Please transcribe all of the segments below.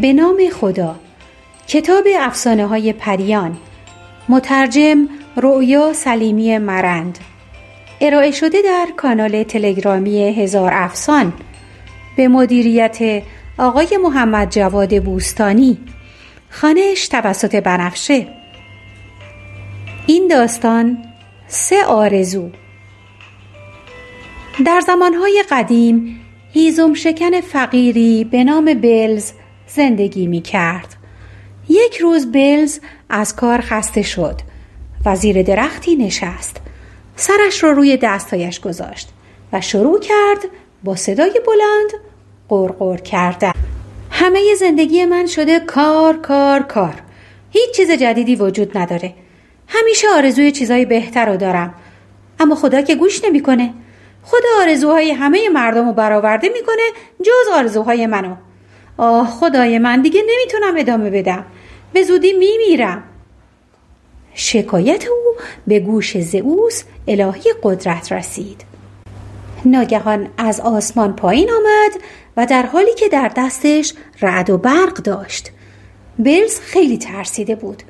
به نام خدا. کتاب افسانه های پریان. مترجم رؤیا سلیمی مرند. ارائه شده در کانال تلگرامی هزار افسان. به مدیریت آقای محمد جواد بوستانی. خانش توسط بنفشه. این داستان سه آرزو. در زمانهای قدیم هیزم شکن فقیری به نام بلز زندگی می کرد. یک روز بلز از کار خسته شد و زیر درختی نشست. سرش را روی دستایش گذاشت و شروع کرد با صدای بلند قرقر کردن. همه زندگی من شده کار کار کار. هیچ چیز جدیدی وجود نداره. همیشه آرزوی چیزای بهتر رو دارم. اما خدا که گوش نمی‌کنه. خدا آرزوهای همه مردم رو برآورده می‌کنه جز آرزوهای منو. آه خدای من دیگه نمی‌تونم ادامه بدم. به زودی میمیرم. شکایت او به گوش زئوس الهی قدرت رسید. ناگهان از آسمان پایین آمد و در حالی که در دستش رعد و برق داشت. بلز خیلی ترسیده بود.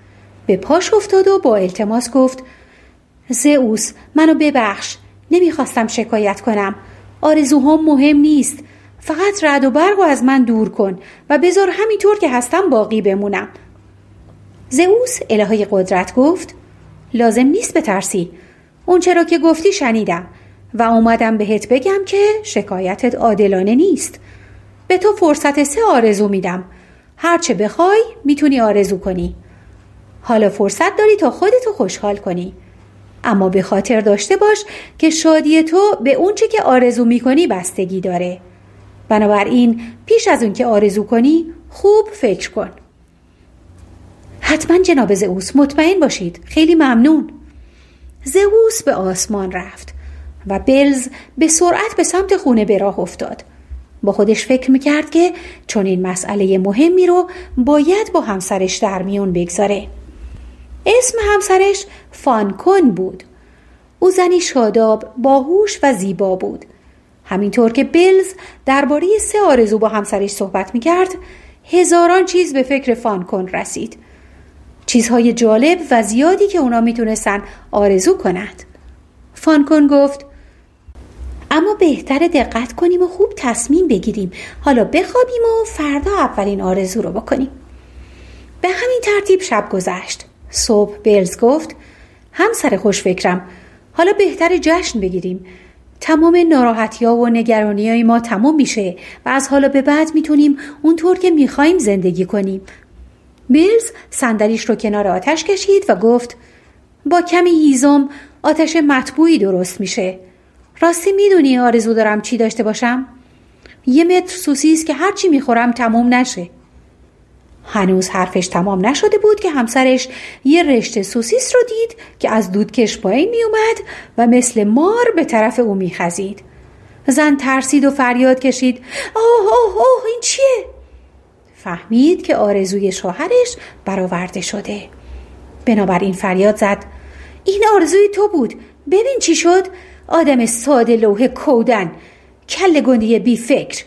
به پاش افتاد و با التماس گفت زئوس منو ببخش. نمی‌خواستم شکایت کنم. آرزوهام مهم نیست. فقط رد و برق و از من دور کن و بذار همینطور که هستم باقی بمونم. زئوس الهه قدرت گفت لازم نیست بترسی. اون چرا که گفتی شنیدم و اومدم بهت بگم که شکایتت عادلانه نیست. به تو فرصت سه آرزو میدم. هرچه بخوای می‌تونی آرزو کنی. حالا فرصت داری تا خودتو خوشحال کنی. اما به خاطر داشته باش که شادی تو به اونچه که آرزو می‌کنی بستگی داره. بنابراین پیش از اون که آرزو کنی خوب فکر کن. حتما جناب زئوس مطمئن باشید. خیلی ممنون. زئوس به آسمان رفت و بلز به سرعت به سمت خونه به راه افتاد. با خودش فکر می‌کرد که چون این مسئله مهمی رو باید با همسرش در میون بگذاره. اسم همسرش فانکن بود. او زنی شاداب باهوش و زیبا بود. همینطور که بلز درباره سه آرزو با همسرش صحبت می‌کرد هزاران چیز به فکر فانکن رسید. چیزهای جالب و زیادی که اونا می‌تونستن آرزو کنند. فانکن گفت اما بهتر دقت کنیم و خوب تصمیم بگیریم. حالا بخوابیم و فردا اولین آرزو رو بکنیم. به همین ترتیب شب گذشت. صبح بلز گفت همسر خوش فکرم حالا بهتر جشن بگیریم. تمام ناراحتی ها و نگرانی های ما تمام میشه و از حالا به بعد می‌تونیم اونطور که می‌خوایم زندگی کنیم. بیلز صندلیش رو کنار آتش کشید و گفت با کمی هیزم آتش مطبوعی درست میشه. راستی می‌دونی آرزو دارم چی داشته باشم؟ یه متر سوسیس که هرچی می‌خورم تمام نشه. هنوز حرفش تمام نشده بود که همسرش یه رشته سوسیس رو دید که از دودکش پایین می اومد و مثل مار به طرف او می خزید. زن ترسید و فریاد کشید. آه آه آه این چیه؟ فهمید که آرزوی شوهرش برآورده شده. بنابراین فریاد زد. این آرزوی تو بود. ببین چی شد. آدم ساده لوح کودن. کل گنده بی فکر.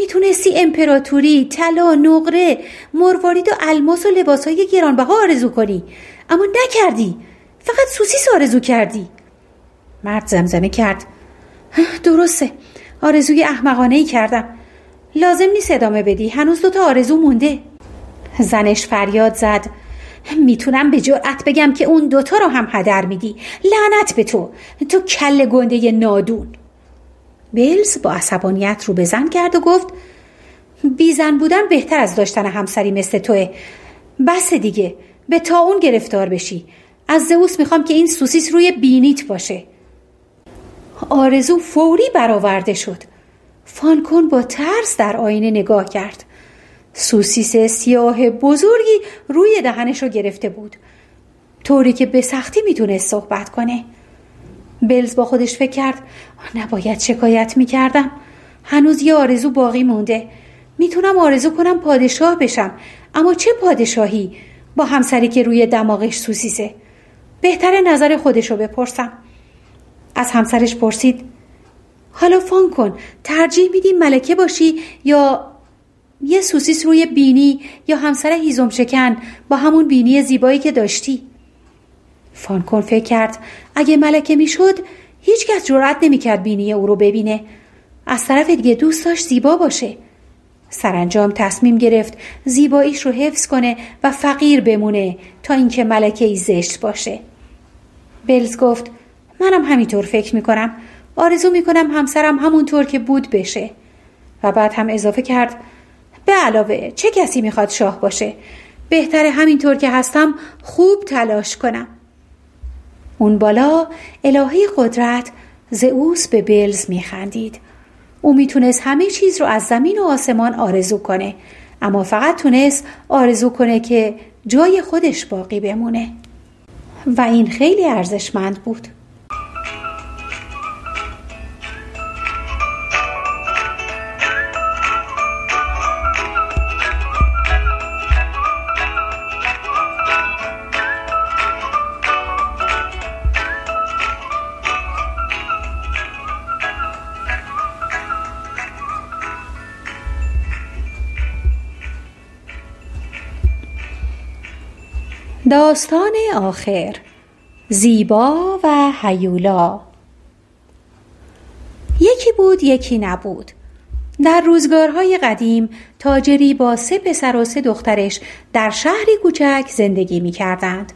می‌تونستی امپراتوری، طلا، نقره، مروارید و الماس و لباسهای گرانبها آرزو کنی. اما نکردی. فقط سوسیس آرزو کردی. مرد زمزمه کرد. درسته. آرزوی احمقانه ای کردم. لازم نیست ادامه بدی. هنوز دوتا آرزو مونده. زنش فریاد زد. می‌تونم به جرأت بگم که اون دوتا رو هم هدر میدی. لعنت به تو. تو کل گنده نادون. بیلز با عصبانیت رو به زن کرد و گفت بیزن بودن بهتر از داشتن همسری مثل توه. بس دیگه به تا اون گرفتار بشی. از زئوس می‌خوام که این سوسیس روی بینیت باشه. آرزو فوری برآورده شد. فانکون با ترس در آینه نگاه کرد. سوسیس سیاه بزرگی روی دهنش رو گرفته بود. طوری که به سختی می‌تونست صحبت کنه. بلز با خودش فکر کرد نباید شکایت می‌کردم. هنوز یه آرزو باقی مونده. می‌تونم آرزو کنم پادشاه بشم. اما چه پادشاهی؟ با همسری که روی دماغش سوسیسه. بهتر نظر خودشو بپرسم. از همسرش پرسید حالا فان کن ترجیح میدی ملکه باشی یا یه سوسیس روی بینی یا همسر هیزم شکن با همون بینی زیبایی که داشتی؟ فانکون فکر کرد اگه ملکه می‌شد هیچکس جرأت نمی‌کرد بینی او رو ببینه. از طرف دیگه دوست داشت زیبا باشه. سرانجام تصمیم گرفت زیباییش رو حفظ کنه و فقیر بمونه تا اینکه ملکه ای زشت باشه. بلز گفت منم همینطور فکر می‌کنم. آرزو می‌کنم همسرم همونطور که بود بشه. و بعد هم اضافه کرد به علاوه چه کسی می‌خواد شاه باشه؟ بهتره همینطور که هستم خوب تلاش کنم. اون بالا الهه قدرت زئوس به بلز میخندید. او می‌تونست همه چیز رو از زمین و آسمان آرزو کنه اما فقط تونست آرزو کنه که جای خودش باقی بمونه. و این خیلی ارزشمند بود. داستان آخر زیبا و هیولا یکی بود یکی نبود در روزگارهای قدیم تاجری با سه پسر و سه دخترش در شهری کوچک زندگی می کردند.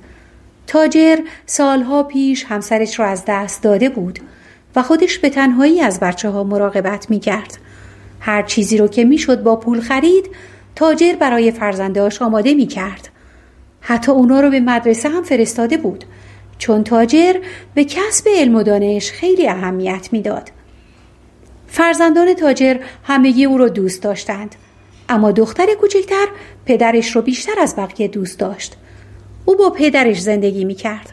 تاجر سالها پیش همسرش را از دست داده بود و خودش به تنهایی از بچه ها مراقبت می کرد. هر چیزی رو که می‌شد با پول خرید تاجر برای فرزندهاش آماده می کرد. حتی اونا رو به مدرسه هم فرستاده بود. چون تاجر به کسب علم و دانش خیلی اهمیت می‌داد. فرزندان تاجر همگی او را دوست داشتند. اما دختر کوچکتر پدرش رو بیشتر از بقیه دوست داشت. او با پدرش زندگی می کرد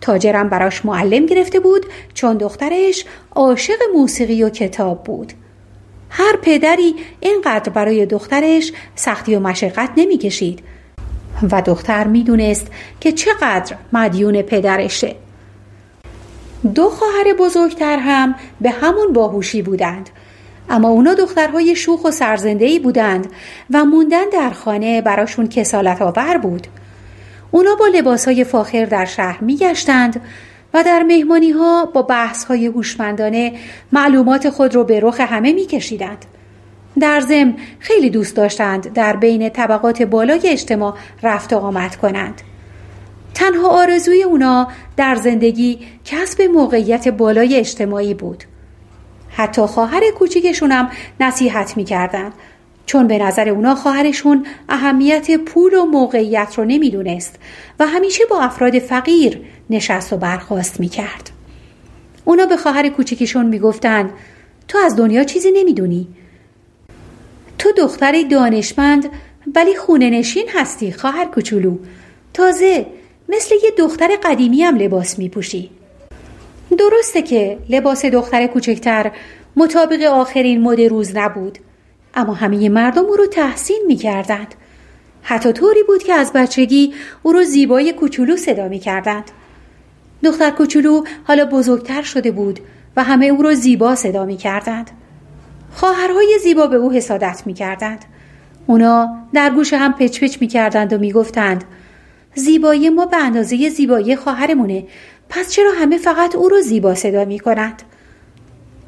تاجرم براش معلم گرفته بود چون دخترش عاشق موسیقی و کتاب بود. هر پدری اینقدر برای دخترش سختی و مشقت نمی کشید و دختر می‌دونست که چقدر مدیون پدرشه. دو خواهر بزرگتر هم به همون باهوشی بودند. اما اونا دخترهای شوخ و سرزندهی بودند و موندن در خانه براشون کسالت آور بود. اونا با لباسهای فاخر در شهر میگشتند و در مهمانی ها با بحث های هوشمندانه معلومات خود رو به رخ همه میکشیدند. در ضمن خیلی دوست داشتند در بین طبقات بالای اجتماع رفت و آمد کنند. تنها آرزوی اونا در زندگی کسب موقعیت بالای اجتماعی بود. حتی خواهر کوچیکشون هم نصیحت می‌کردند. چون به نظر اونا خواهرشون اهمیت پول و موقعیت رو نمی‌دونست و همیشه با افراد فقیر نشست و برخواست می‌کرد. اونا به خواهر کوچیکشون می‌گفتند تو از دنیا چیزی نمی‌دونی؟ تو دختری دانشمند ولی خونه نشین هستی خواهر کوچولو تازه مثل یه دختر قدیمی هم لباس می پوشی. درسته که لباس دختر کوچکتر مطابق آخرین مد روز نبود اما همه مردم او رو تحسین می کردند. حتی طوری بود که از بچگی او رو زیبای کوچولو صدا می کردند. دختر کوچولو حالا بزرگتر شده بود و همه او رو زیبا صدا می کردند. خواهرهای زیبا به او حسادت می کردند. اونا در گوش هم پچ پچ می کردند و می گفتند زیبایی ما به اندازه زیبایی خواهرمونه پس چرا همه فقط او رو زیبا صدا می کنند؟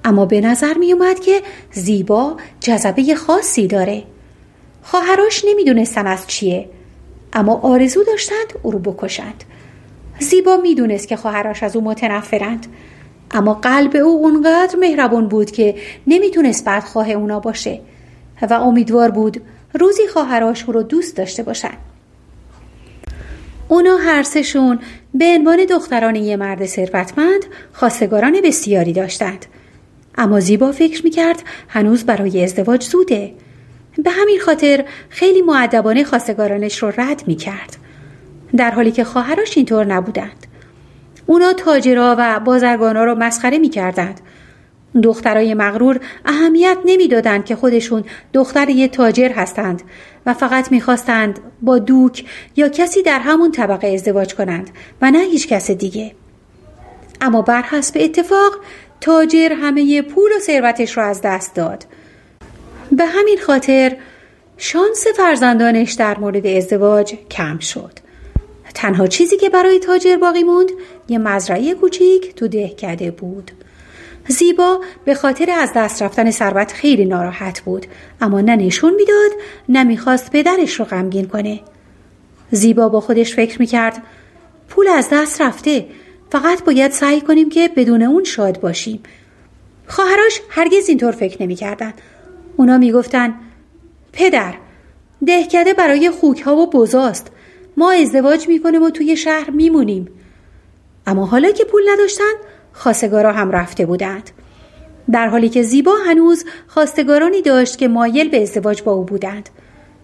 اما به نظر می اومد که زیبا جذبه خاصی داره. خواهراش نمی‌دونستن از چیه اما آرزو داشتند او رو بکشند. زیبا می‌دونست که خواهرش از او متنفرند اما قلب او اونقدر مهربون بود که نمی‌تونست بدخواه اونا باشه و امیدوار بود روزی خواهراش او رو دوست داشته باشن. اونا هر سشون به عنوان دختران یه مرد ثروتمند خواستگاران بسیاری داشتند. اما زیبا فکر می‌کرد هنوز برای ازدواج زوده. به همین خاطر خیلی معدبانه خواستگارانش رو رد می‌کرد. در حالی که خواهرش اینطور نبودند. اونا تاجرا و بازرگانا رو مسخره می‌کردند. دخترای مغرور اهمیت نمی‌دادند که خودشون دختر یه تاجر هستند و فقط می‌خواستند با دوک یا کسی در همون طبقه ازدواج کنند و نه هیچ کس دیگه. اما بر حسب اتفاق تاجر همه پول و ثروتش رو از دست داد. به همین خاطر شانس فرزندانش در مورد ازدواج کم شد. تنها چیزی که برای تاجر باقی موند یه مزرعه کوچیک تو دهکده بود. زیبا به خاطر از دست رفتن ثروت خیلی ناراحت بود اما نه نشون می‌داد نه می‌خواست پدرش رو غمگین کنه. زیبا با خودش فکر می‌کرد پول از دست رفته فقط باید سعی کنیم که بدون اون شاد باشیم. خواهرش هرگز اینطور فکر نمی‌کردن. اونا می‌گفتن پدر دهکده برای خوک ها و بزاست. ما ازدواج می‌کنیم و توی شهر میمونیم. اما حالا که پول نداشتن خواستگارا هم رفته بودند. در حالی که زیبا هنوز خواستگارانی داشت که مایل به ازدواج با او بودند.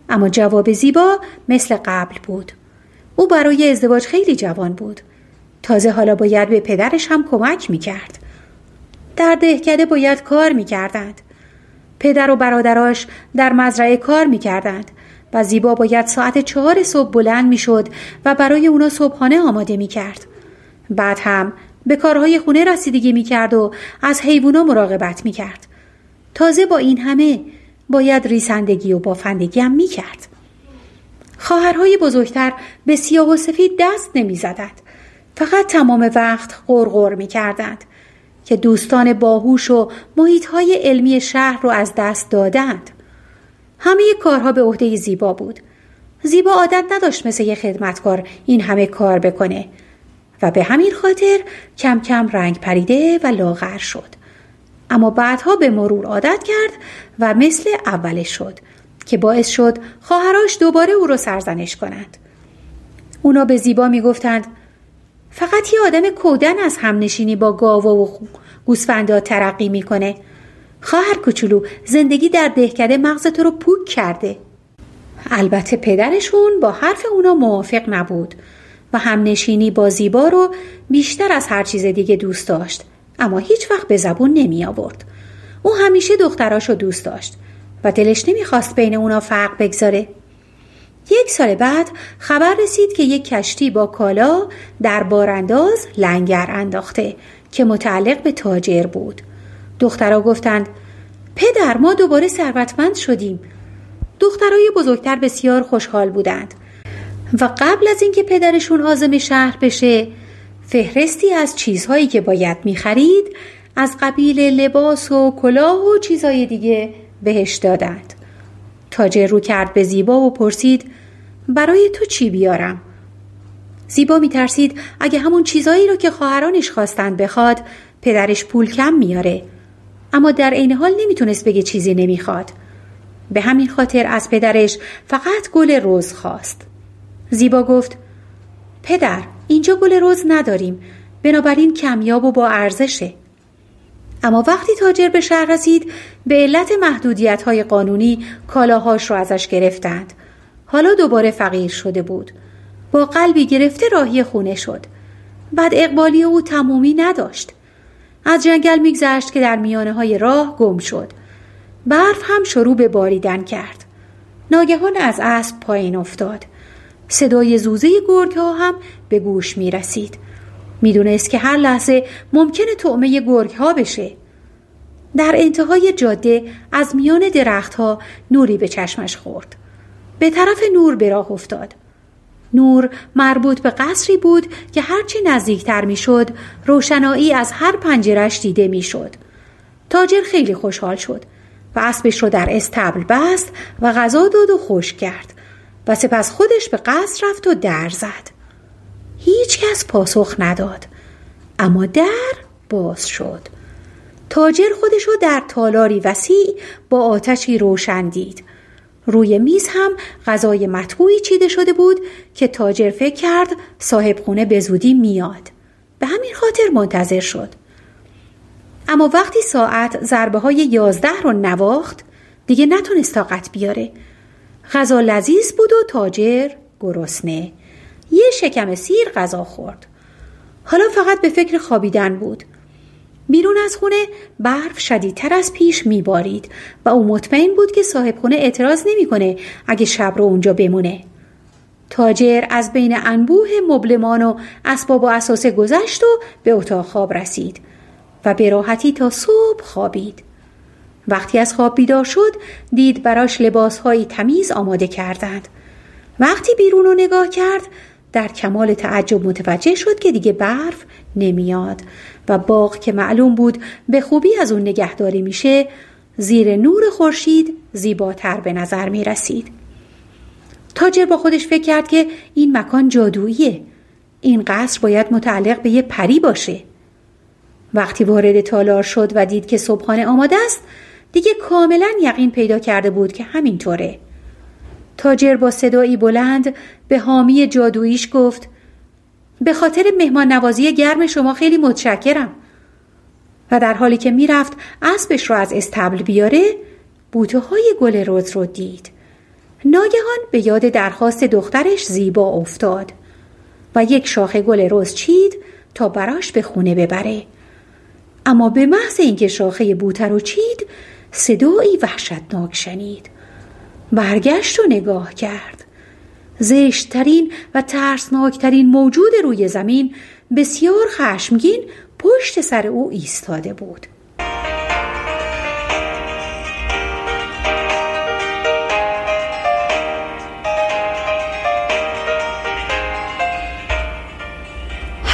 اما جواب زیبا مثل قبل بود. او برای ازدواج خیلی جوان بود. تازه حالا باید به پدرش هم کمک می‌کرد. در دهکده باید کار می‌کردند. پدر و برادراش در مزرعه کار می‌کردند و زیبا باید ساعت چهار صبح بلند می‌شد و برای اونا صبحانه آماده می‌کرد. بعد هم به کارهای خونه رسیدگی می‌کرد و از حیوونا مراقبت می‌کرد. تازه با این همه باید ریسندگی و بافندگی هم می‌کرد. خواهرهای بزرگتر به سیاه و سفید دست نمی‌زدند. فقط تمام وقت غرغر می‌کردند که دوستان باهوش و محیطهای علمی شهر رو از دست دادند. همه کارها به عهده زیبا بود. زیبا عادت نداشت مثل یه خدمتکار این همه کار بکنه. و به همین خاطر کم کم رنگ پریده و لاغر شد. اما بعدها به مرور عادت کرد و مثل اولش شد که باعث شد خواهراش دوباره او را سرزنش کنند اونا به زیبا می‌گفتند فقط یه آدم کودن از همنشینی با گاوا و گوسفندا ترقی می‌کنه. خواهر کوچولو زندگی در دهکده مغز تو رو پوک کرده. البته پدرشون با حرف اونا موافق نبود. و همنشینی با زیبا رو بیشتر از هر چیز دیگه دوست داشت اما هیچ وقت به زبون نمی آورد. او همیشه دختراشو دوست داشت و دلش نمی‌خواست بین اونا فرق بگذاره. یک سال بعد خبر رسید که یک کشتی با کالا در بارانداز لنگر انداخته که متعلق به تاجر بود. دخترها گفتند پدر ما دوباره ثروتمند شدیم. دخترای بزرگتر بسیار خوشحال بودند. و قبل از اینکه پدرشون آزم شهر بشه فهرستی از چیزهایی که باید می‌خرید از قبیل لباس و کلاه و چیزهای دیگه بهش دادند. تاجر رو کرد به زیبا و پرسید برای تو چی بیارم؟ زیبا میترسید اگه همون چیزایی رو که خواهرانش خواستند بخواد پدرش پول کم میاره. اما در عین حال نمی‌تونست بگه چیزی نمی‌خواد. به همین خاطر از پدرش فقط گل روز خواست. زیبا گفت پدر اینجا گل روز نداریم. بنابراین کمیاب و با ارزشه. اما وقتی تاجر به شهر رسید به علت محدودیت های قانونی کالاهاش رو ازش گرفتند. حالا دوباره فقیر شده بود. با قلبی گرفته راهی خونه شد. بعد اقبالی او تمومی نداشت. از جنگل میگذشت که در میانه های راه گم شد. برف هم شروع به باریدن کرد. ناگهان از اسب پایین افتاد. صدای زوزه گرگ ها هم به گوش می رسید. می دونست که هر لحظه ممکنه تعمه گرگ ها بشه. در انتهای جاده از میان درختها نوری به چشمش خورد. به طرف نور به راه افتاد. نور مربوط به قصری بود که هرچی نزدیکتر می‌شد روشنایی از هر پنجرش دیده می‌شد. تاجر خیلی خوشحال شد و اسبش رو در استبل بست و غذا داد و خوش کرد و سپس خودش به قصر رفت و در زد. هیچ کس پاسخ نداد اما در باز شد. تاجر خودش رو در تالاری وسیع با آتشی روشن دید. روی میز هم غذای مطبوعی چیده شده بود که تاجر فکر کرد صاحب خونه به زودی میاد. به همین خاطر منتظر شد. اما وقتی ساعت ضربه های یازده رو نواخت دیگه نتونست طاقت بیاره. غذا لذیذ بود و تاجر گرسنه. یه شکم سیر غذا خورد. حالا فقط به فکر خوابیدن بود. بیرون از خونه برف شدیدتر از پیش میبارید و او مطمئن بود که صاحب خونه اعتراض نمی‌کنه اگه شب رو اونجا بمونه. تاجر از بین انبوه مبلمان و اسباب و اساسه گذشت و به اتاق خواب رسید و به راحتی تا صبح خوابید. وقتی از خواب بیدار شد دید براش لباسهایی تمیز آماده کردند وقتی بیرون رو نگاه کرد در کمال تعجب متوجه شد که دیگه برف نمیاد و باغ که معلوم بود به خوبی از اون نگهداری میشه زیر نور خورشید زیباتر به نظر می رسید. تاجر با خودش فکر کرد که این مکان جادوییه. این قصر باید متعلق به یه پری باشه. وقتی وارد تالار شد و دید که صبحانه آماده است دیگه کاملا یقین پیدا کرده بود که همینطوره. تاجر با صدایی بلند به حامی جادوییش گفت به خاطر مهمان نوازی گرم شما خیلی متشکرم. و در حالی که می‌رفت اسبش رو از استبل بیاره بوته های گل روز رو دید. ناگهان به یاد درخواست دخترش زیبا افتاد و یک شاخه گل روز چید تا براش به خونه ببره. اما به محض اینکه شاخه بوته رو چید صدایی وحشتناک شنید. برگشت و نگاه کرد. زشتترین و ترسناکترین موجود روی زمین بسیار خشمگین پشت سر او ایستاده بود.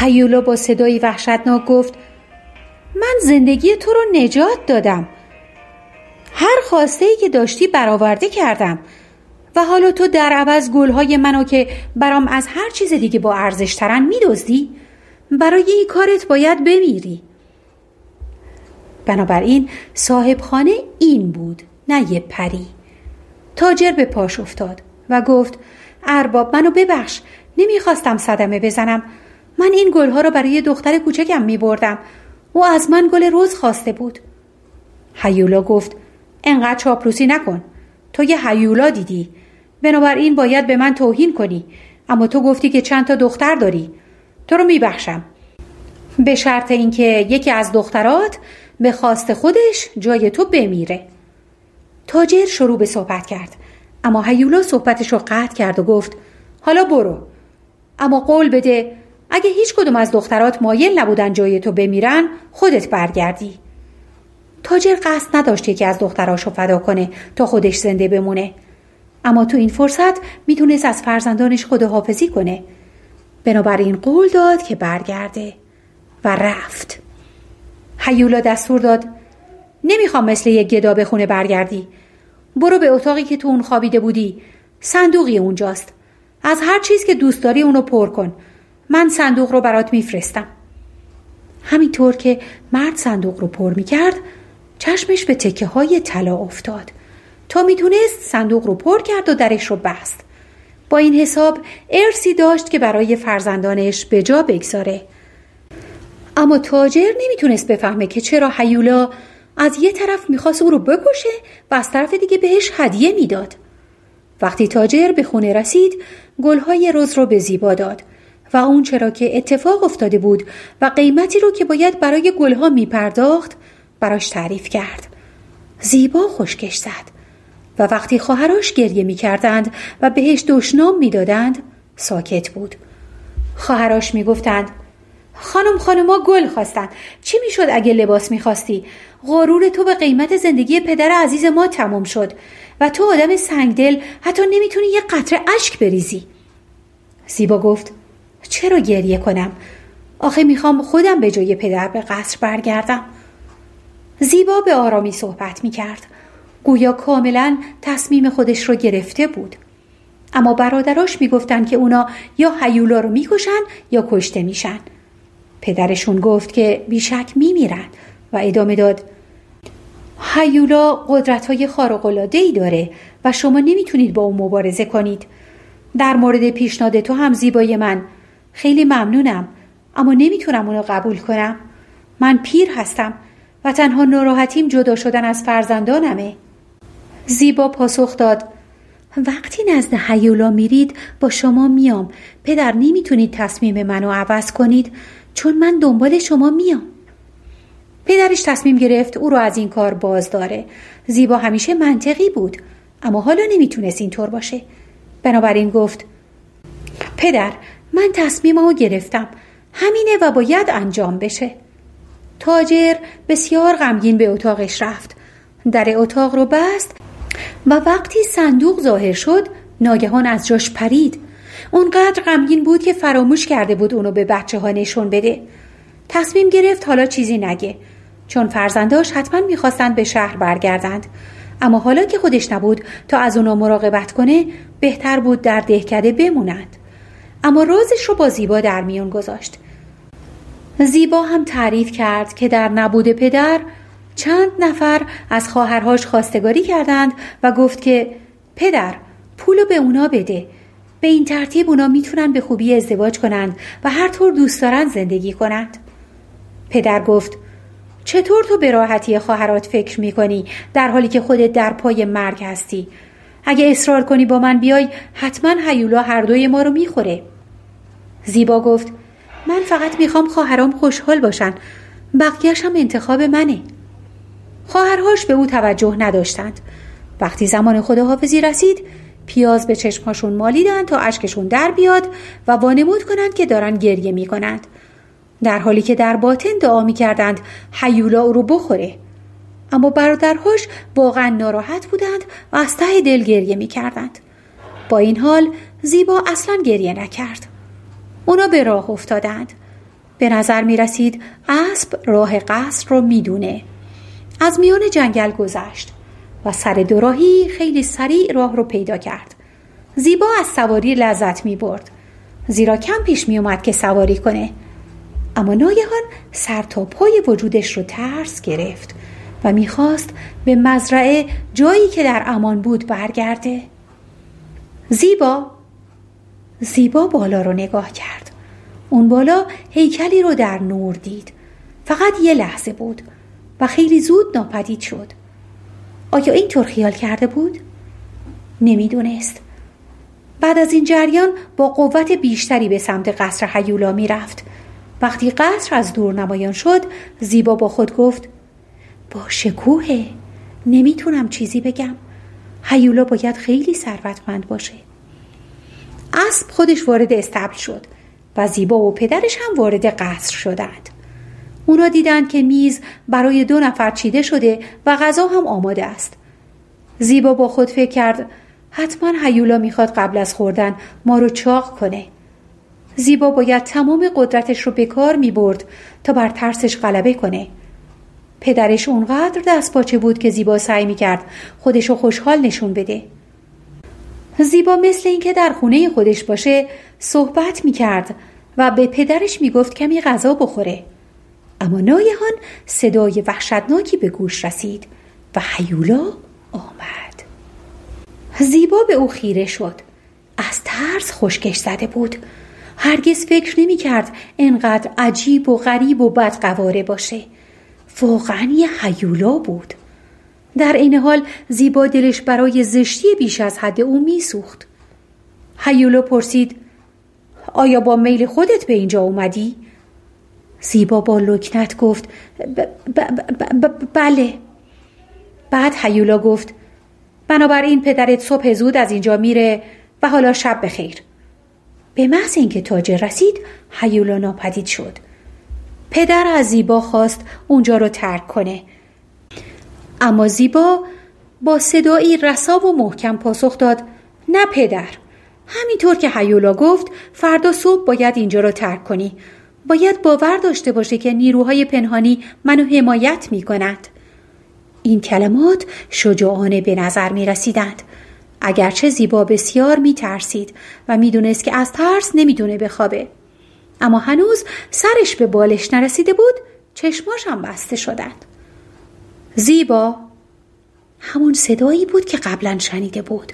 هیولا با صدایی وحشتناک گفت من زندگی تو رو نجات دادم. هر خواسته ای که داشتی برآورده کردم. و حالا تو در عوض گلهای منو که برام از هر چیز دیگه با ارزش ترن میدزدی برای این کارت باید بمیری. بنابراین صاحب خانه این بود نه یه پری. تاجر به پاش افتاد و گفت ارباب منو ببخش نمی‌خواستم صدمه بزنم. من این گلها رو برای دختر کوچکم میبردم. او از من گل روز خواسته بود. هیولا گفت انقدر چاپلوسی نکن. تو یه هیولا دیدی. بنابراین باید به من توهین کنی. اما تو گفتی که چند تا دختر داری. تو رو میبخشم. به شرط اینکه یکی از دخترات به خواست خودش جای تو بمیره. تاجر شروع به صحبت کرد. اما هیولا صحبتش رو قطع کرد و گفت حالا برو. اما قول بده اگه هیچ کدوم از دخترات مایل نبودن جای تو بمیرن خودت برگردی. تاجر قصد نداشت یکی از دختراشو فدا کنه تا خودش زنده بمونه. اما تو این فرصت می‌تونست از فرزندانش خداحافظی کنه. بنابراین قول داد که برگرده و رفت. هیولا دستور داد نمی‌خوام مثل یک گدا به خونه برگردی. برو به اتاقی که تو اون خوابیده بودی. صندوقی اونجاست. از هر چیز که دوست داری اونو پر کن. من صندوق رو برات میفرستم. همینطور که مرد صندوق رو پر می‌کرد چشمش به تکه های طلا افتاد. تا می‌تونست صندوق رو پر کرد و درش رو بست. با این حساب ارسی داشت که برای فرزندانش به جا بگذاره. اما تاجر نمی‌تونست بفهمه که چرا حیولا از یه طرف می‌خواست او رو بکشه و از طرف دیگه بهش هدیه می‌داد. وقتی تاجر به خونه رسید گلهای روز رو به زیبا داد و اون چرا که اتفاق افتاده بود و قیمتی رو که باید برای گلها میپرداخت براش تعریف کرد. زیبا خوشکش زد و وقتی خواهرش گریه می کردند و بهش دشنام می دادند ساکت بود. خواهرش می گفتند خانم خانما گل خواستند چی می‌شد اگه لباس می‌خواستی؟ غرور تو به قیمت زندگی پدر عزیز ما تمام شد و تو آدم سنگدل حتی نمی‌تونی یه قطره اشک بریزی. زیبا گفت چرا گریه کنم؟ آخه می‌خوام خودم به جای پدر به قصر برگردم. زیبا به آرامی صحبت می‌کرد. گویا کاملا تصمیم خودش رو گرفته بود. اما برادراش می‌گفتند که اونا یا حیولا رو می‌کشن یا کشته میشن. پدرشون گفت که بیشک میمیرن و ادامه داد حیولا قدرت های ای داره و شما نمی‌تونید با اون مبارزه کنید. در مورد پیشنهاد تو هم زیبای من. خیلی ممنونم اما نمی‌تونم اونو قبول کنم. من پیر هستم. و تنها ناراحتیم جدا شدن از فرزندانمه. زیبا پاسخ داد وقتی نزد حیولا میرید با شما میام. پدر نمی‌تونید تصمیم منو عوض کنید چون من دنبال شما میام. پدرش تصمیم گرفت او رو از این کار باز داره. زیبا همیشه منطقی بود اما حالا نمی‌تونست اینطور باشه. بنابراین گفت پدر من تصمیممو گرفتم. همینه و باید انجام بشه. تاجر بسیار غمگین به اتاقش رفت. در اتاق رو بست و وقتی صندوق ظاهر شد ناگهان از جاش پرید. اونقدر غمگین بود که فراموش کرده بود اونو به بچه ها نشون بده. تصمیم گرفت حالا چیزی نگه. چون فرزنداش حتما می‌خواستند به شهر برگردند. اما حالا که خودش نبود تا از اونا مراقبت کنه بهتر بود در دهکده بمونند. اما رازش رو با زیبا در میون گذاشت. زیبا هم تعریف کرد که در نبود پدر چند نفر از خواهرهاش خواستگاری کردند و گفت که پدر پولو به اونا بده. به این ترتیب اونا می‌تونن به خوبی ازدواج کنند و هر طور دوست دارن زندگی کنند. پدر گفت چطور تو به راحتی خواهرات فکر می‌کنی؟ در حالی که خودت در پای مرگ هستی. اگه اصرار کنی با من بیای حتما هیولا هر دوی ما رو می‌خوره. زیبا گفت من فقط می‌خوام خواهرام خوشحال باشن. بقیهش هم انتخاب منه. خواهرهاش به او توجه نداشتند. وقتی زمان خداحافظی رسید پیاز به چشمهاشون مالیدن تا اشکشون در بیاد و وانمود کنند که دارن گریه می‌کنند. در حالی که در باطن دعا می‌کردند حیولا او رو بخوره. اما برادرهاش واقعا ناراحت بودند و از ته دل گریه می‌کردند. با این حال زیبا اصلا گریه نکرد. اونا به راه افتادند. به نظر می رسید اسب راه قصر رو می‌دونه از میان جنگل گذشت و سر دوراهی خیلی سریع راه رو پیدا کرد. زیبا از سواری لذت می برد. زیرا کم پیش می اومد که سواری کنه. اما ناگهان سر تا پای وجودش رو ترس گرفت و می‌خواست به مزرعه جایی که در امان بود برگرده. زیبا زیبا بالا رو نگاه کرد. اون بالا هیکلی رو در نور دید. فقط یه لحظه بود و خیلی زود ناپدید شد. آیا اینطور خیال کرده بود؟ نمی‌دونست. بعد از این جریان با قوت بیشتری به سمت قصر حیولا می‌رفت. وقتی قصر از دور نمایان شد زیبا با خود گفت با شکوهه. نمی‌تونم چیزی بگم. حیولا باید خیلی ثروتمند باشه. اسب خودش وارد استبل شد و زیبا و پدرش هم وارد قصر شدند اونا دیدند که میز برای دو نفر چیده شده و غذا هم آماده است زیبا با خود فکر کرد حتما حیولا می‌خواد قبل از خوردن ما رو چاق کنه زیبا باید تمام قدرتش رو به کار می برد تا بر ترسش غلبه کنه. پدرش اونقدر دست پاچه بود که زیبا سعی می کرد خودش رو خوشحال نشون بده. زیبا مثل اینکه در خونه خودش باشه صحبت می کرد و به پدرش می گفت کمی غذا بخوره. اما ناگهان صدای وحشتناکی به گوش رسید و حیولا آمد. زیبا به او خیره شد. از ترس خشکش زده بود. هرگز فکر نمی کرد انقدر عجیب و غریب و بدقواره باشه واقعا یه حیولا بود در این حال زیبا دلش برای زشتی بیش از حد او میسوخت. حیولا پرسید آیا با میل خودت به اینجا اومدی؟ زیبا با لکنت گفت بله. بعد حیولا گفت بنابراین پدرت صبح زود از اینجا میره و حالا شب بخیر. به محض اینکه تاجر رسید حیولا ناپدید شد. پدر از زیبا خواست اونجا رو ترک کنه. اما زیبا با صدایی رسا و محکم پاسخ داد نه پدر همینطور که حیولا گفت فردا صبح باید اینجا رو ترک کنی. باید باور داشته باشه که نیروهای پنهانی منو حمایت می کند. این کلمات شجاعانه به نظر می رسیدند اگرچه زیبا بسیار می ترسید و می‌دونست که از ترس نمی‌دونه بخوابه. اما هنوز سرش به بالش نرسیده بود چشماش هم بسته شدند. زیبا. همون صدایی بود که قبلا شنیده بود.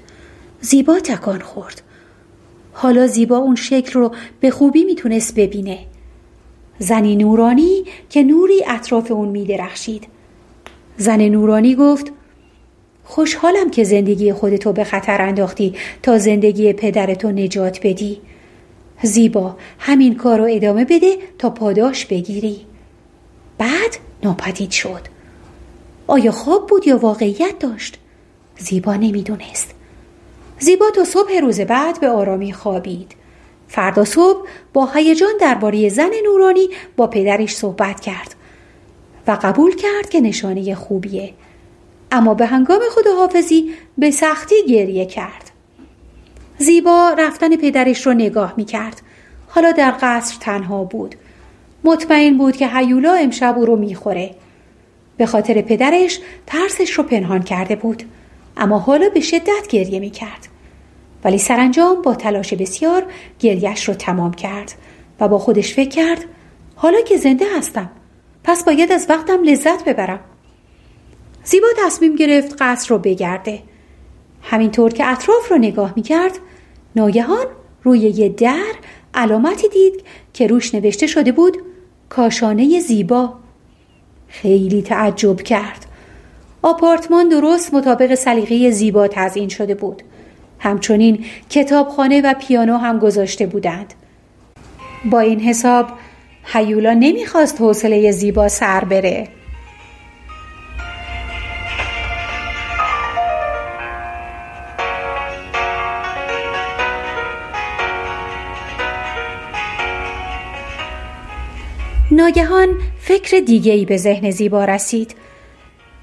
زیبا تکان خورد. حالا زیبا اون شکل رو به خوبی می‌تونست ببینه. زنی نورانی که نوری اطراف اون میدرخشید. زن نورانی گفت خوشحالم که زندگی خودتو به خطر انداختی تا زندگی پدرتو نجات بدی. زیبا همین کار رو ادامه بده تا پاداش بگیری. بعد ناپدید شد. آیا خواب بود یا واقعیت داشت؟ زیبا نمی‌دونست. زیبا تا صبح روز بعد به آرامی خوابید. فردا صبح با هیجان درباره زن نورانی با پدرش صحبت کرد و قبول کرد که نشانه خوبیه. اما به هنگام خداحافظی به سختی گریه کرد. زیبا رفتن پدرش رو نگاه می کرد حالا در قصر تنها بود. مطمئن بود که هیولا امشب او رو می‌خوره. به خاطر پدرش ترسش رو پنهان کرده بود. اما حالا به شدت گریه می کرد ولی سرانجام با تلاش بسیار گریش رو تمام کرد و با خودش فکر کرد حالا که زنده هستم پس باید از وقتم لذت ببرم. زیبا تصمیم گرفت قصر رو بگرده. همینطور که اطراف رو نگاه می کرد ناگهان روی یه در علامتی دید که روش نوشته شده بود کاشانه زیبا. خیلی تعجب کرد. آپارتمان درست مطابق سلیقه زیبا تزئین شده بود. همچنین کتابخانه و پیانو هم گذاشته بودند. با این حساب هیولا نمی‌خواست حوصله زیبا سر بره. ناگهان فکر دیگری به ذهن زیبا رسید.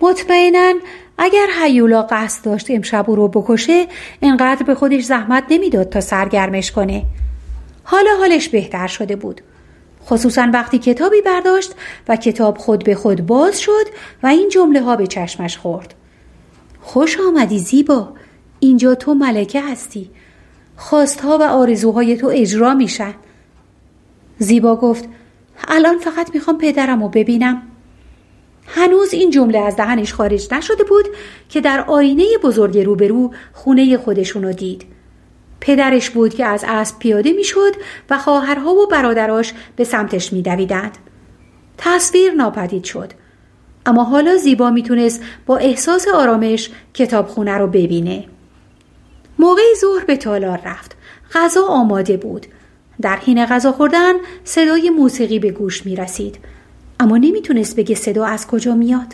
مطمئنا اگر هیولا قصد داشت امشب او رو بکشه انقدر به خودش زحمت نمی‌داد تا سرگرمش کنه. حالا حالش بهتر شده بود. خصوصا وقتی کتابی برداشت و کتاب خود به خود باز شد و این جمله ها به چشمش خورد. خوش آمدی زیبا. اینجا تو ملکه هستی. خواستها و آرزوهای تو اجرا میشن. زیبا گفت الان فقط می‌خوام پدرم رو ببینم. هنوز این جمله از دهنش خارج نشده بود که در آینه بزرگ روبرو خونه خودشون رو دید. پدرش بود که از اسب پیاده می‌شد و خواهرها و برادراش به سمتش میدویدند. تصویر ناپدید شد. اما حالا زیبا می‌تونست با احساس آرامش کتابخونه رو ببینه. موقع ظهر به تالار رفت. غذا آماده بود. در حین غذا خوردن صدای موسیقی به گوش می رسید اما نمی‌تونست بگه صدا از کجا میاد.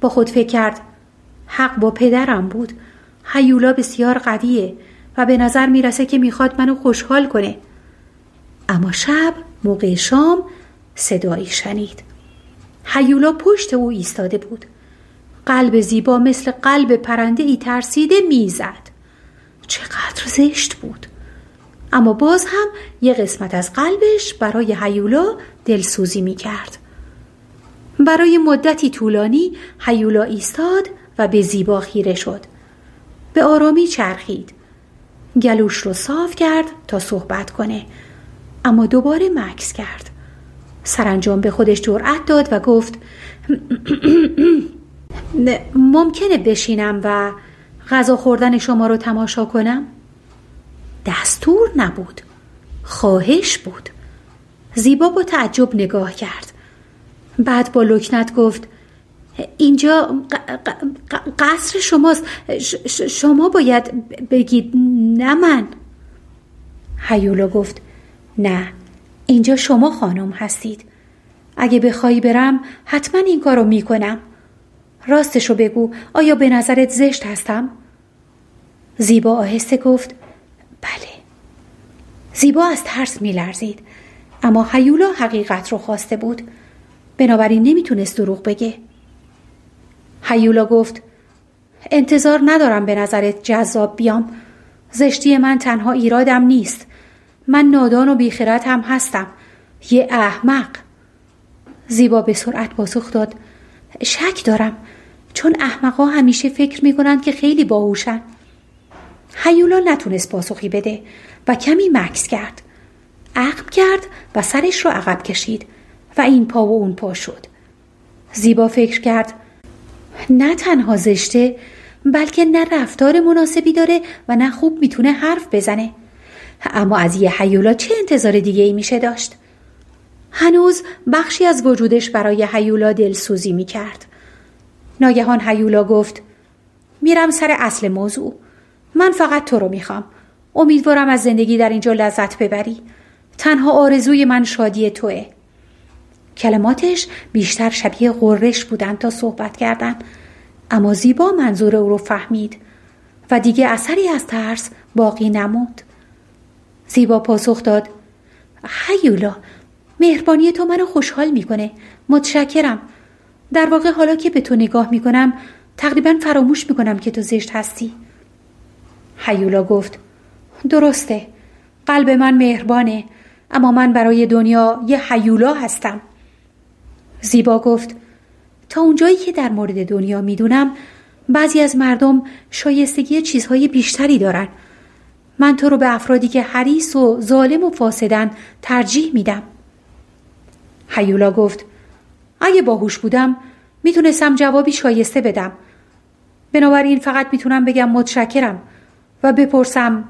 با خود فکر کرد حق با پدرم بود. هیولا بسیار قویه و به نظر می‌رسه که می‌خواد منو خوشحال کنه. اما شب موقع شام صدایی شنید. هیولا پشت او ایستاده بود. قلب زیبا مثل قلب پرنده ای ترسیده می‌زد. چقدر زشت بود. اما باز هم یه قسمت از قلبش برای هیولا دلسوزی می کرد. برای مدتی طولانی هیولا ایستاد و به زیبا خیره شد. به آرامی چرخید. گلوش رو صاف کرد تا صحبت کنه. اما دوباره مکس کرد. سرانجام به خودش جرأت داد و گفت ممکنه بشینم و غذا خوردن شما رو تماشا کنم؟ دستور نبود. خواهش بود. زیبا با تعجب نگاه کرد. بعد با لکنت گفت اینجا قصر شماست. شما باید بگید نه من. هیولا گفت نه اینجا شما خانم هستید. اگه بخوای برم حتما این کارو می‌کنم. راستشو بگو آیا به نظرت زشت هستم؟ زیبا آهسته گفت بله. زیبا از ترس میلرزید. اما هیولا حقیقت رو خواسته بود. بنابراین نمی‌تونست دروغ بگه. هیولا گفت انتظار ندارم به نظرت جذاب بیام. زشتی من تنها ایرادم نیست. من نادان و بیخرت هم هستم. یه احمق. زیبا به سرعت پاسخ داد شک دارم چون احمقا همیشه فکر می‌کنند که خیلی باهوشن. هیولا نتونست پاسخی بده و کمی مکس کرد. عقب کرد و سرش رو عقب کشید و این پا و اون پا شد. زیبا فکر کرد نه تنها زشته بلکه نه رفتار مناسبی داره و نه خوب می‌تونه حرف بزنه. اما از یه حیولا چه انتظار دیگه ای میشه داشت؟ هنوز بخشی از وجودش برای حیولا دلسوزی می‌کرد. ناگهان حیولا گفت میرم سر اصل موضوع. من فقط تو رو می‌خوام. امیدوارم از زندگی در اینجا لذت ببری. تنها آرزوی من شادی توه. کلماتش بیشتر شبیه غرش بودند تا صحبت کردن. اما زیبا منظور او رو فهمید و دیگه اثری از ترس باقی نموند. زیبا پاسخ داد هیولا مهربانی تو منو خوشحال می‌کنه. متشکرم. در واقع حالا که به تو نگاه می‌کنم تقریبا فراموش می‌کنم که تو زشت هستی. حیولا گفت درسته قلب من مهربانه اما من برای دنیا یه حیولا هستم. زیبا گفت تا اونجایی که در مورد دنیا می‌دونم بعضی از مردم شایستگی چیزهای بیشتری دارن. من تو رو به افرادی که حریص و ظالم و فاسدن ترجیح میدم. حیولا گفت اگه باهوش بودم می‌تونستم جوابی شایسته بدم. بنابراین فقط می‌تونم بگم متشکرم. و بپرسم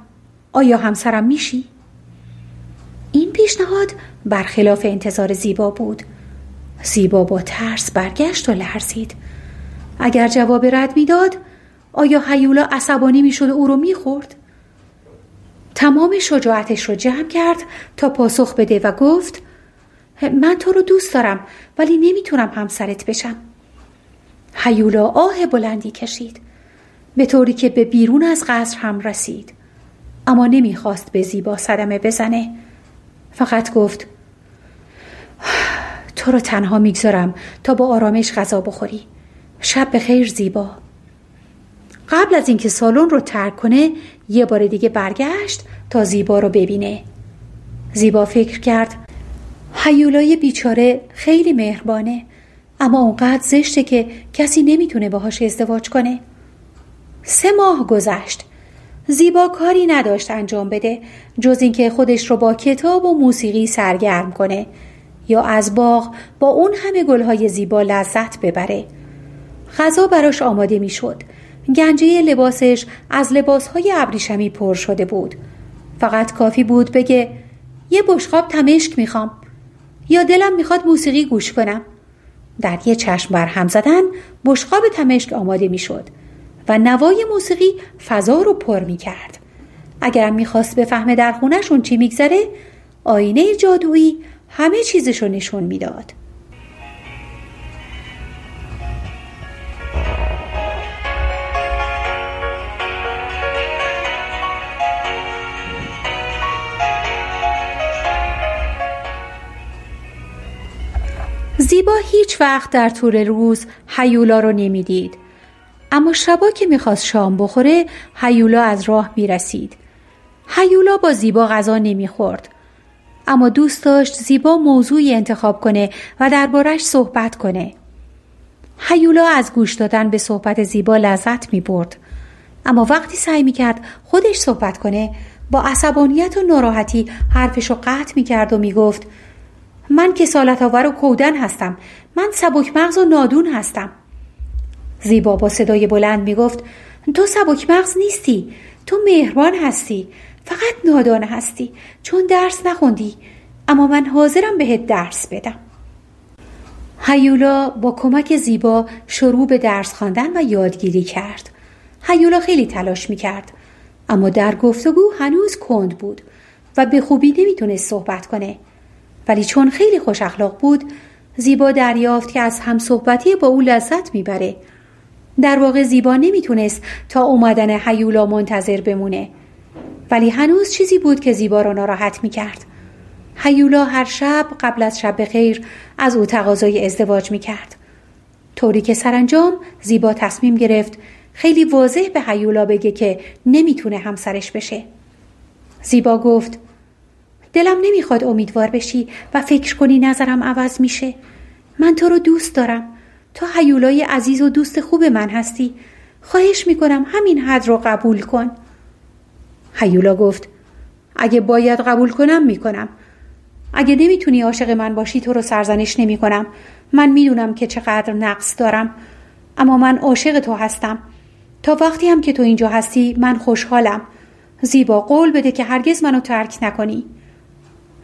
آیا همسرم میشی؟ این پیشنهاد برخلاف انتظار زیبا بود. زیبا با ترس برگشت و لرزید. اگر جواب رد می‌داد آیا حیولا عصبانی می‌شد و او رو می‌خورد؟ تمام شجاعتش رو جمع کرد تا پاسخ بده و گفت من تو رو دوست دارم ولی نمی‌تونم همسرت بشم. حیولا آه بلندی کشید. به طوری که به بیرون از قصر هم رسید. اما نمی‌خواست به زیبا صدمه بزنه. فقط گفت تو رو تنها می‌گذارم تا با آرامش غذا بخوری. شب به خیر زیبا. قبل از اینکه سالن رو ترک کنه یه بار دیگه برگشت تا زیبا رو ببینه. زیبا فکر کرد حیولای بیچاره خیلی مهربانه اما اونقدر زشته که کسی نمی‌تونه باهاش ازدواج کنه. سه ماه گذشت. زیبا کاری نداشت انجام بده جز اینکه خودش رو با کتاب و موسیقی سرگرم کنه یا از باغ با اون همه گلهای زیبا لذت ببره. غذا براش آماده می‌شد. گنجه لباسش از لباسهای ابریشمی پر شده بود. فقط کافی بود بگه یه بشقاب تمشک می‌خوام. یا دلم می‌خواد موسیقی گوش کنم. در یه چشم بر هم زدن بشقاب تمشک آماده می‌شد. و نوای موسیقی فضا رو پر می‌کرد اگرم می‌خواست بفهمه در خونهشون چی میگذره آینه جادویی همه چیزش رو نشون می‌داد زیبا هیچ وقت در طول روز حیولا رو نمی‌دید. اما شبا که می‌خواست شام بخوره حیولا از راه می‌رسید. حیولا با زیبا غذا نمی‌خورد. اما دوست داشت زیبا موضوعی انتخاب کنه و دربارش صحبت کنه. حیولا از گوش دادن به صحبت زیبا لذت می برد. اما وقتی سعی می کرد خودش صحبت کنه با عصبانیت و ناراحتی حرفش رو قطع می کرد و می گفت من کسالت آور و کودن هستم من سبک مغز و نادون هستم زیبا با صدای بلند می گفت تو سبک مغز نیستی تو مهربان هستی فقط نادان هستی چون درس نخوندی اما من حاضرم بهت درس بدم. هیولا با کمک زیبا شروع به درس خواندن و یادگیری کرد. هیولا خیلی تلاش می کرد اما در گفتگو هنوز کند بود و به خوبی نمی‌تونست صحبت کنه. ولی چون خیلی خوش اخلاق بود زیبا دریافت که از هم صحبتی با او لذت می‌بره. در واقع زیبا نمی‌تونست تا اومدن حیولا منتظر بمونه. ولی هنوز چیزی بود که زیبا را ناراحت می‌کرد. حیولا هر شب قبل از شب خیر از او تقاضای ازدواج می‌کرد. طوری که سرانجام زیبا تصمیم گرفت خیلی واضح به حیولا بگه که نمی‌تونه همسرش بشه. زیبا گفت دلم نمی‌خواد امیدوار بشی و فکر کنی نظرم عوض میشه. من تو رو دوست دارم. تو حیولای عزیز و دوست خوب من هستی. خواهش می‌کنم همین حد رو قبول کن. حیولا گفت اگه باید قبول کنم می‌کنم. اگه نمی‌تونی عاشق من باشی تو رو سرزنش نمی‌کنم. من می‌دونم که چقدر نقص دارم. اما من عاشق تو هستم. تا وقتی هم که تو اینجا هستی من خوشحالم. زیبا قول بده که هرگز منو ترک نکنی.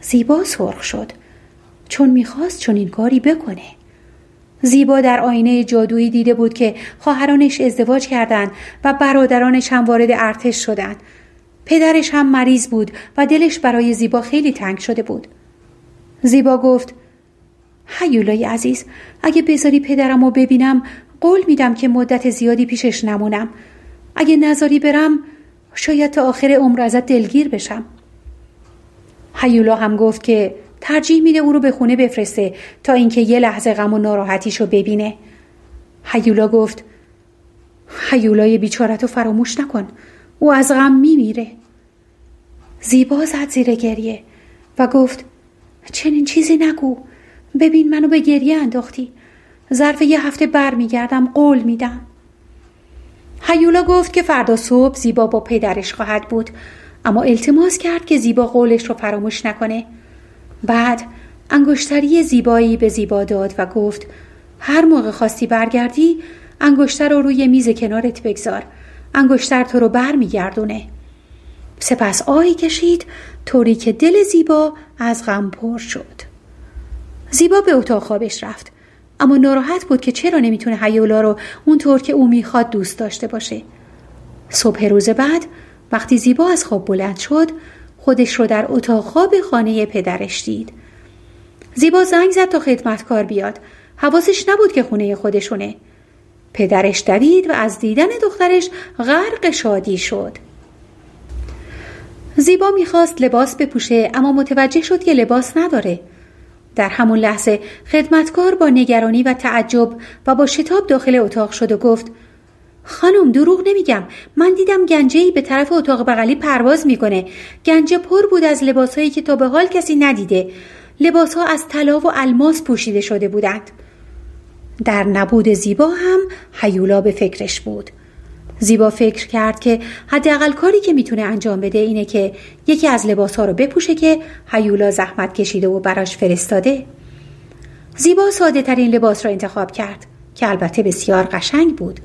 زیبا سرخ شد. چون می‌خواست چون این کاری بکنه. زیبا در آینه جادویی دیده بود که خواهرانش ازدواج کردند و برادرانش هم وارد ارتش شدند. پدرش هم مریض بود و دلش برای زیبا خیلی تنگ شده بود. زیبا گفت هیولای عزیز اگه بذاری پدرم رو ببینم قول میدم که مدت زیادی پیشش نمونم. اگه نذاری برم شاید تا آخر عمر ازت دلگیر بشم. هیولا هم گفت که ترجیح میده او رو به خونه بفرسته تا اینکه یه لحظه غم و ناراحتیشو ببینه. هیولا گفت حیولای بیچارت رو فراموش نکن او از غم میمیره. زیبا زد زیر گریه و گفت چنین چیزی نگو ببین منو به گریه انداختی. ظرف یه هفته بر میگردم قول میدم. هیولا گفت که فردا صبح زیبا با پدرش خواهد بود اما التماس کرد که زیبا قولش رو فراموش نکنه. بعد انگشتری زیبایی به زیبا داد و گفت هر موقع خواستی برگردی انگشتر رو روی میز کنارت بگذار. انگشتر تو رو بر میگردونه سپس آهی کشید طوری که دل زیبا از غم پر شد. زیبا به اتاق خوابش رفت اما ناراحت بود که چرا نمی‌تونه حیولا رو اونطور که او می‌خواد دوست داشته باشه. صبح روز بعد وقتی زیبا از خواب بلند شد خودش رو در اتاق خواب خانه پدرش دید. زیبا زنگ زد تا خدمتکار بیاد. حواسش نبود که خونه خودشونه. پدرش دوید و از دیدن دخترش غرق شادی شد. زیبا می‌خواست لباس بپوشه اما متوجه شد که لباس نداره. در همون لحظه خدمتکار با نگرانی و تعجب و با شتاب داخل اتاق شد و گفت خانم دروغ نمیگم. من دیدم گنجه ای به طرف اتاق بغلی پرواز می‌کنه. گنجه پر بود از لباسهایی که تا به حال کسی ندیده. لباسها از طلا و الماس پوشیده شده بودند. در نبود زیبا هم حیولا به فکرش بود. زیبا فکر کرد که حداقل کاری که می‌تونه انجام بده اینه که یکی از لباسها رو بپوشه که حیولا زحمت کشیده و براش فرستاده. زیبا ساده ترین لباس را انتخاب کرد که البته بسیار قشنگ بود.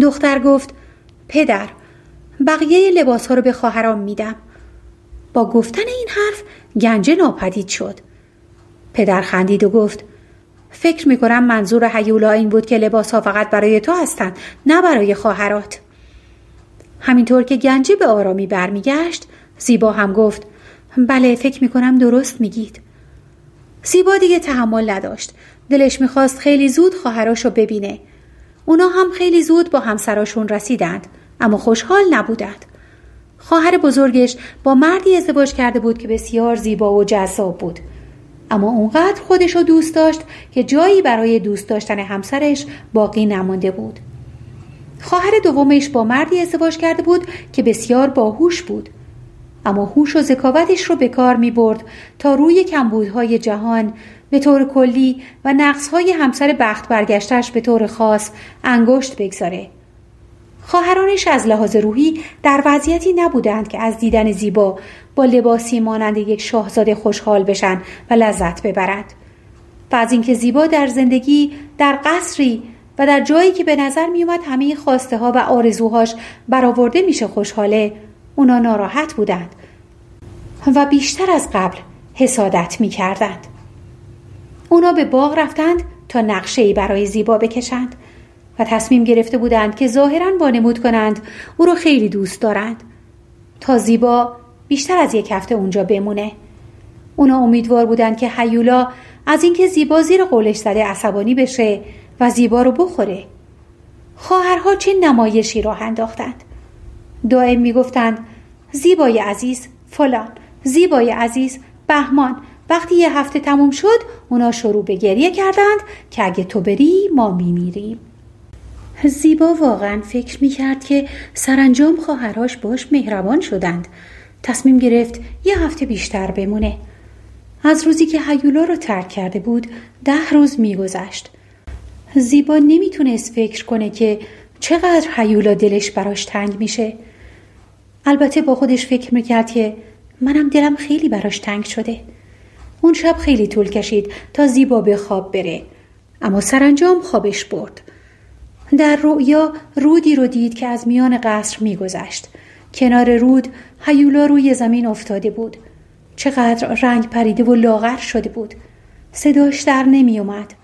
دختر گفت پدر بقیه لباس ها رو به خواهرام میدم. با گفتن این حرف گنجه ناپدید شد. پدر خندید و گفت فکر می‌کنم منظور حیولا این بود که لباس ها فقط برای تو هستند نه برای خواهرات. همینطور که گنجه به آرامی برمیگشت زیبا هم گفت بله فکر می‌کنم درست میگید. زیبا دیگه تحمل نداشت. دلش می‌خواست خیلی زود خواهراشو ببینه. اونا هم خیلی زود با همسراشون رسیدند اما خوشحال نبودند. خواهر بزرگش با مردی ازدواج کرده بود که بسیار زیبا و جذاب بود. اما اونقدر خودش رو دوست داشت که جایی برای دوست داشتن همسرش باقی نمانده بود. خواهر دومش با مردی ازدواج کرده بود که بسیار باهوش بود. اما هوش و ذکاوتش رو به کار می برد تا روی کمبودهای جهان به طور کلی و نقصهای همسر بخت برگشتش به طور خاص انگشت بگذاره. خواهرانش از لحاظ روحی در وضعیتی نبودند که از دیدن زیبا با لباسی مانند یک شاهزاده خوشحال بشن و لذت ببرند. و از اینکه زیبا در زندگی در قصری و در جایی که به نظر میومد همه خواسته ها و آرزوهاش برآورده میشه خوشحاله اونا ناراحت بودند و بیشتر از قبل حسادت می‌کردند. اونا به باغ رفتند تا نقشه ای برای زیبا بکشند و تصمیم گرفته بودند که ظاهرا وانمود کنند او را خیلی دوست دارند تا زیبا بیشتر از یک هفته اونجا بمونه. اونا امیدوار بودند که حیولا از اینکه زیبا زیر قولش زده عصبانی بشه و زیبا رو بخوره. خواهرها چه نمایشی راه انداختند. دائم می‌گفتند زیبای عزیز فلان زیبای عزیز بهمان وقتی یه هفته تموم شد اونا شروع به گریه کردند که اگه تو بری ما میمیریم. زیبا واقعا فکر می‌کرد که سرانجام خواهرهاش باش مهربان شدند. تصمیم گرفت یه هفته بیشتر بمونه. از روزی که هیولا رو ترک کرده بود ده روز میگذشت. زیبا نمی‌تونست فکر کنه که چقدر هیولا دلش براش تنگ میشه. البته با خودش فکر می‌کرد که منم دلم خیلی براش تنگ شده. اون شب خیلی طول کشید تا زیبا به خواب بره. اما سرانجام خوابش برد. در رؤیا رودی رو دید که از میان قصر میگذشت. کنار رود هیولا روی زمین افتاده بود. چقدر رنگ پریده و لاغر شده بود. صداش در نمی اومد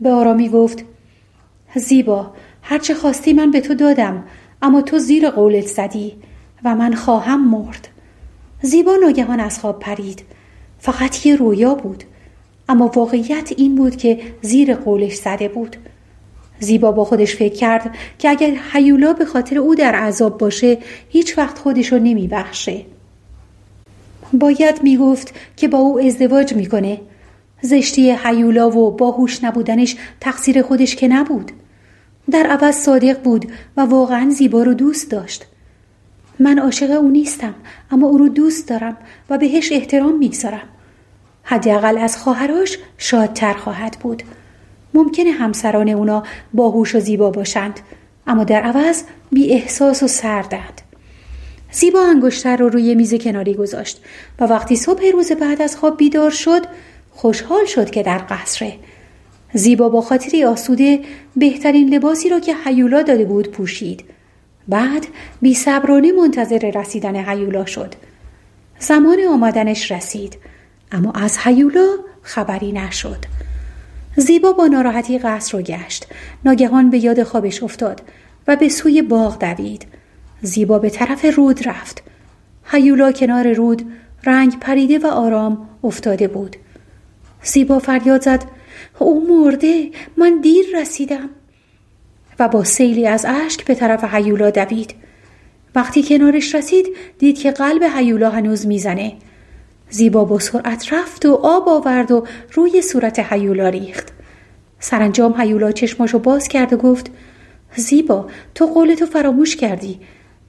به آرامی گفت زیبا هرچه خواستی من به تو دادم اما تو زیر قولت زدی و من خواهم مرد. زیبا ناگهان از خواب پرید. فقط یه رویا بود. اما واقعیت این بود که زیر قولش زده بود. زیبا با خودش فکر کرد که اگر حیولا به خاطر او در عذاب باشه هیچ وقت خودش رو نمی بخشه. باید می‌گفت که با او ازدواج می‌کنه. زشتی حیولا و باهوش نبودنش تقصیر خودش که نبود. در عوض صادق بود و واقعا زیبا رو دوست داشت. من عاشق او نیستم اما او رو دوست دارم و بهش احترام می‌گذارم. حداقل از خواهرش شادتر خواهد بود. ممکنه همسران اونا باهوش و زیبا باشند اما در عوض بی احساس و سردند زیبا انگشتر رو روی میز کناری گذاشت و وقتی صبح روز بعد از خواب بیدار شد خوشحال شد که در قصره. زیبا با خاطری آسوده بهترین لباسی را که حیولا داده بود پوشید. بعد بی صبرانه منتظر رسیدن حیولا شد. زمان آمدنش رسید اما از حیولا خبری نشد. زیبا با ناراحتی قصر رو گشت. ناگهان به یاد خوابش افتاد و به سوی باغ دوید. زیبا به طرف رود رفت. هیولا کنار رود رنگ پریده و آرام افتاده بود. زیبا فریاد زد او مرده من دیر رسیدم. و با سیلی از اشک به طرف هیولا دوید. وقتی کنارش رسید دید که قلب هیولا هنوز می‌زنه. زیبا با سرعت رفت و آب آورد و روی صورت هیولا ریخت. سرانجام هیولا چشماشو باز کرد و گفت زیبا تو قولتو فراموش کردی.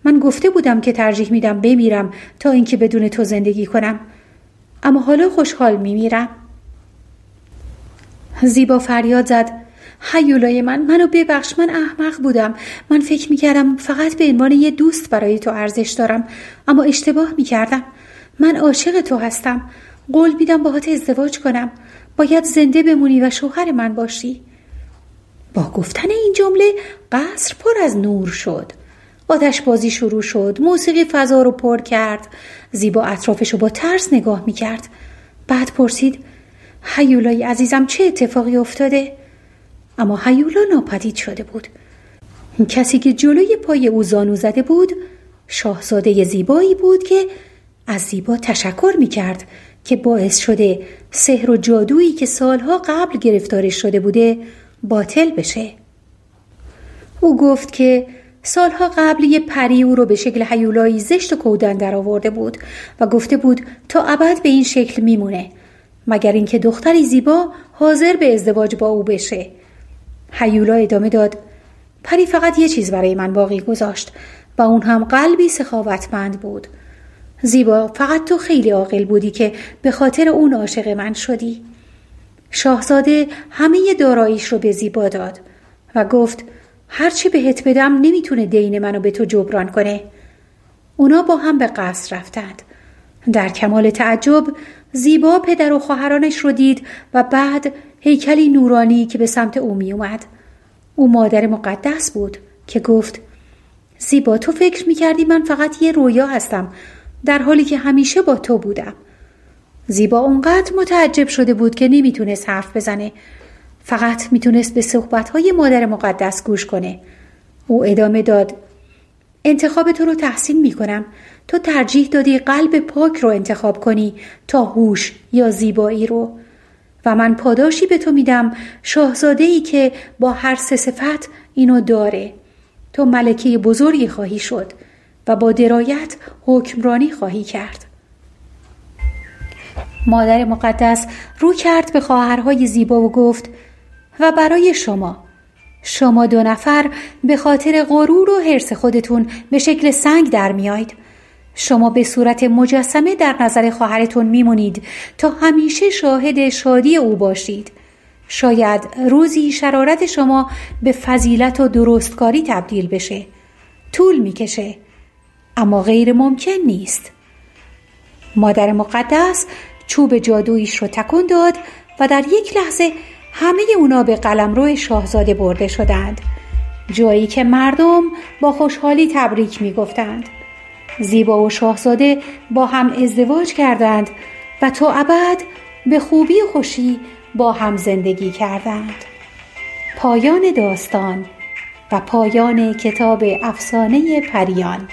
من گفته بودم که ترجیح میدم بمیرم تا اینکه بدون تو زندگی کنم. اما حالا خوشحال میمیرم. زیبا فریاد زد هیولای من منو ببخش من احمق بودم. من فکر می‌کردم فقط به عنوان یه دوست برای تو ارزش دارم اما اشتباه می‌کردم. من عاشق تو هستم. قول میدم باهات ازدواج کنم. باید زنده بمونی و شوهر من باشی. با گفتن این جمله قصر پر از نور شد. آتش بازی شروع شد. موسیقی فضا رو پر کرد. زیبا اطرافش رو با ترس نگاه می‌کرد. بعد پرسید هیولای عزیزم چه اتفاقی افتاده؟ اما هیولا ناپدید شده بود. کسی که جلوی پای او زانو زده بود شاهزاده زیبایی بود که از زیبا تشکر می‌کرد که باعث شده سحر و جادویی که سالها قبل گرفتارش شده بوده باطل بشه. او گفت که سالها قبل یه پری او رو به شکل حیولایی زشت و کودن در آورده بود و گفته بود تا ابد به این شکل میمونه مگر اینکه دختری زیبا حاضر به ازدواج با او بشه. حیولا ادامه داد. پری فقط یه چیز برای من باقی گذاشت. و اون هم قلبی سخاوتمند بود. زیبا فقط تو خیلی عاقل بودی که به خاطر اون عاشق من شدی. شاهزاده همه داراییش رو به زیبا داد و گفت هرچی بهت بدم نمی‌تونه دین منو به تو جبران کنه. اونا با هم به قصر رفتند. در کمال تعجب زیبا پدر و خواهرانش رو دید و بعد هیکلی نورانی که به سمت او می اومد. او مادر مقدس بود که گفت زیبا تو فکر می کردی من فقط یه رویا هستم در حالی که همیشه با تو بودم. زیبا اونقدر متعجب شده بود که نمی‌تونست حرف بزنه. فقط می‌تونست به صحبتهای مادر مقدس گوش کنه. او ادامه داد انتخاب تو رو تحسین می‌کنم تو ترجیح دادی قلب پاک رو انتخاب کنی تا هوش یا زیبایی رو. و من پاداشی به تو میدم شاهزاده ای که با هر سه صفت اینو داره. تو ملکه بزرگی خواهی شد و با درایت حکمرانی خواهی کرد. مادر مقدس رو کرد به خواهرهای زیبا و گفت و برای شما. شما دو نفر به خاطر غرور و حرس خودتون به شکل سنگ در میایید شما به صورت مجسمه در نظر خواهرتون میمونید تا همیشه شاهد شادی او باشید. شاید روزی شرارت شما به فضیلت و درستکاری تبدیل بشه. طول می‌کشه. اما غیر ممکن نیست. مادر مقدس چوب جادویش رو تکون داد و در یک لحظه همه اونا به قلمرو شاهزاده برده شدند. جایی که مردم با خوشحالی تبریک می‌گفتند. زیبا و شاهزاده با هم ازدواج کردند و تا ابد به خوبی و خوشی با هم زندگی کردند. پایان داستان و پایان کتاب افسانه پریان.